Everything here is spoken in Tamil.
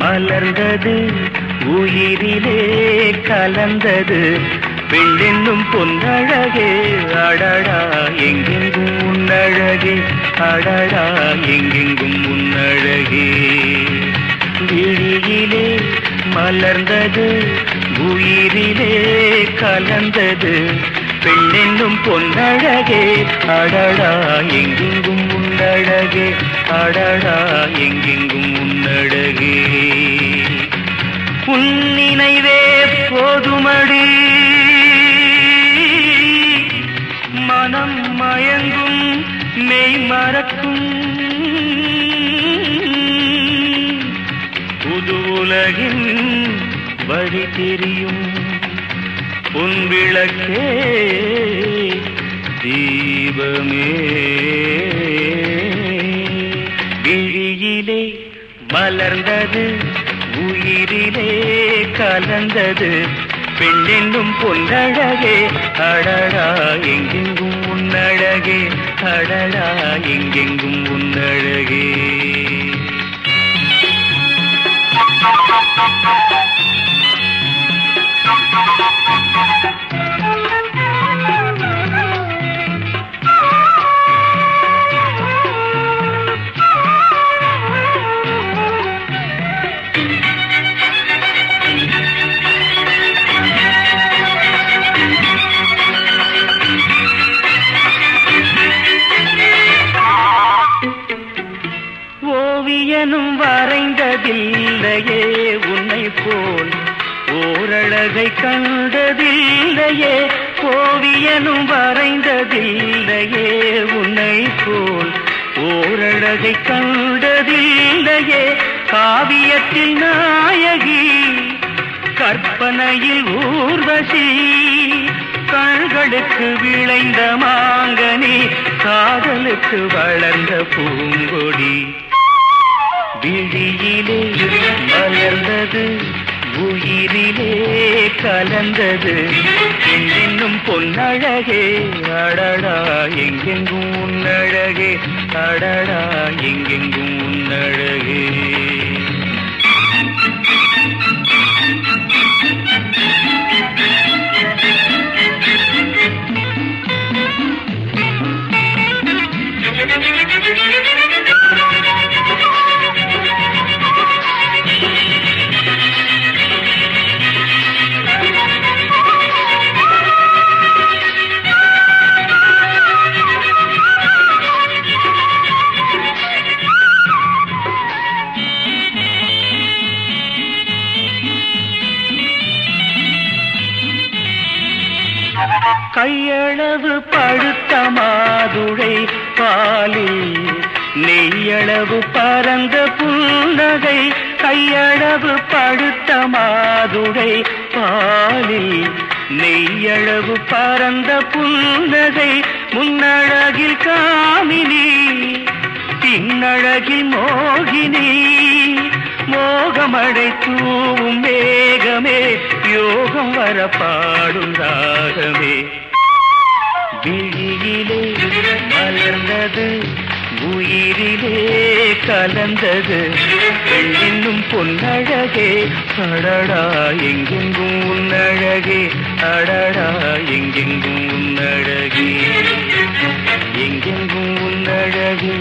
மலர்ந்தது உயிரிலே கலந்தது. பெண்ணென்னும் பொன்னழகே அடடா எங்கெங்கும் உன்னழகே அடடா எங்கெங்கும் உன்னழகே. விழியிலே மலர்ந்தது உயிரிலே கலந்தது. பெண்ணென்னும் பொன்னழகே. அடடா எங்கெங்கும் உன்னழகே அடடா எங்கெங்கும் உன்னழகே உன் நினைவே போதுமடி. மனம் மயங்கும் மெய் மறக்கும். புது உலகின் வழி தெரியும். பொன் விளக்கே தீபமே விழியிலே மலர்ந்தது உயிரிலே கலந்தது பெண்ணென்னும் பொன்னழகே அடடா எங்கெங்கும் உன்னழகே அடடா எங்கெங்கும் உன்னழகே Thank you. ஓவியனும் வரைந்ததில்லையே உன்னை போல் ஓரழகை கண்டதில்லையே ஓவியனும் வரைந்ததில்லையே உன்னை போல் ஓரழகை கண்டதில்லையே காவியத்தில் நாயகி கற்பனையில் ஊர்வசி கண்களுக்கு விளைந்த மாங்கனி காதலுக்கு வளர்ந்த பூங்கொடி. விழியிலே மலர்ந்தது உயிரிலே கலந்தது என்னும் பொன்னழகே அடடா எங்கெங்கும் உன்னழகே அடடா எங்கெங்கும் உன்னழகே Thank you. கையளவு படுத்த மாதுழை பாலில் நெய்யளவு பரந்த புன்னகை கையளவு படுத்த மாதுழை பாலில் நெய்யளவு பரந்த புன்னகை முன்னழகில் காமினி பின்னழகில் மோகினி. மோகமடை தூவும் மேகமே யோகம் வர பாடும் ராகமே. விழியிலே மலர்ந்தது உயிரிலே கலந்தது பெண்ணின்னும் பொன்னழகே அடடா எங்கெங்கும் உன்னழகே அடடா எங்கெங்கும் உன்னழகே. எங்கெங்கும் உன்னழகே